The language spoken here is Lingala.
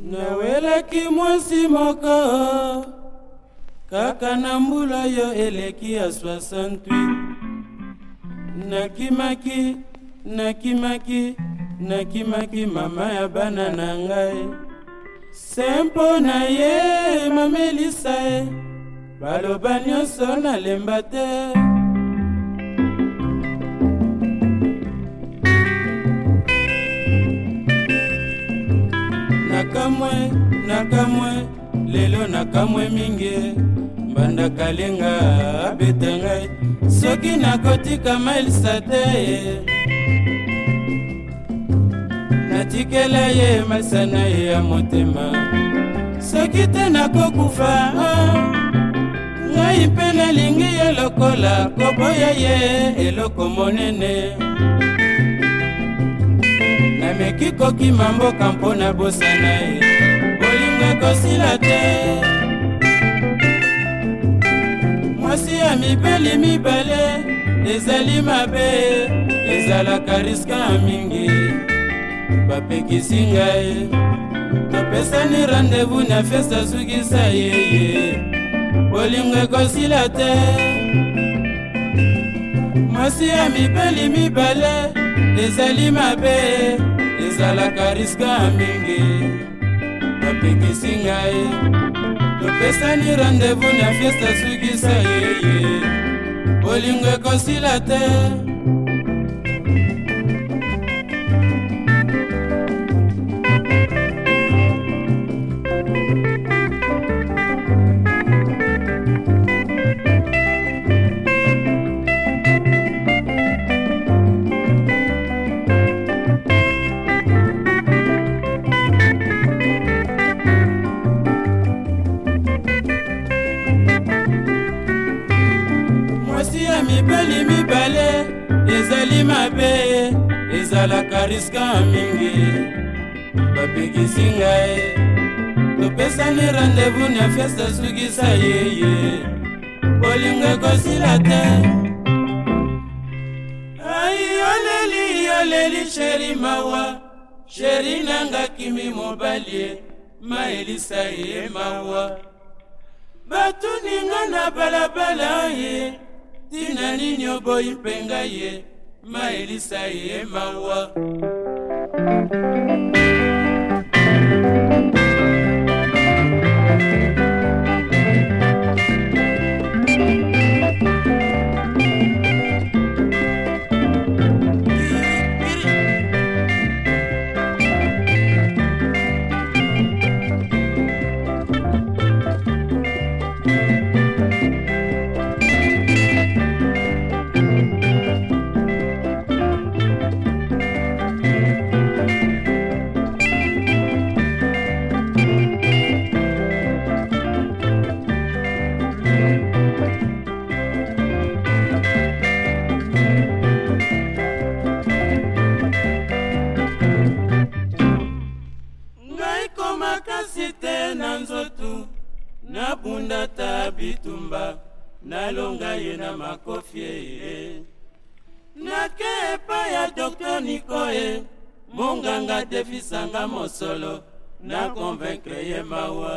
nawelaki mwasi moko kaka na mbula yo eleki ya 68 nakimaki nakimaki nakimaki mama ya bana na ngai se mpo na ye mamelisa ye baloba nyonso nalemba te kamwe na kamwe lelo na kamwe mingi mbanda kalenga abeta ngai soki nakotika mailisa te natikela ye malisa na ye ya motema soki te nakokufa ah. ngai mpe nalingi ye lokola koboya ye eloko monene ameki kokima mboka mpo na bosana ye bolingo ekosila te mwasi ya mibeli mibale ezali mabe ezalaka riske ya mingi bapekisi ngai topesani randevu na fese asukisa yeye bolingo ekosila te mwasi ya mibeli mibale ezali mabe ezalaka riska mingi bapekisi ngai topesani rendez-vous na fiesta sukisa yeye bolingo ekosila te ya mibali mibale ezali mabe ezalaka riska mingi bapekisi ngai topesani randevu na fiesta sukisa yeye bolingo ekosila te ai oleli oleli sheri mawa sheri nanga kimi mobali maelisa ye mawa batuninga na balabala ye nini oboyi mpenga ye maelisa ye mawa alonga ye na makofi ye nake epai ya dokter nikoye monganga defisanga mosolo na konvaincre ye mawa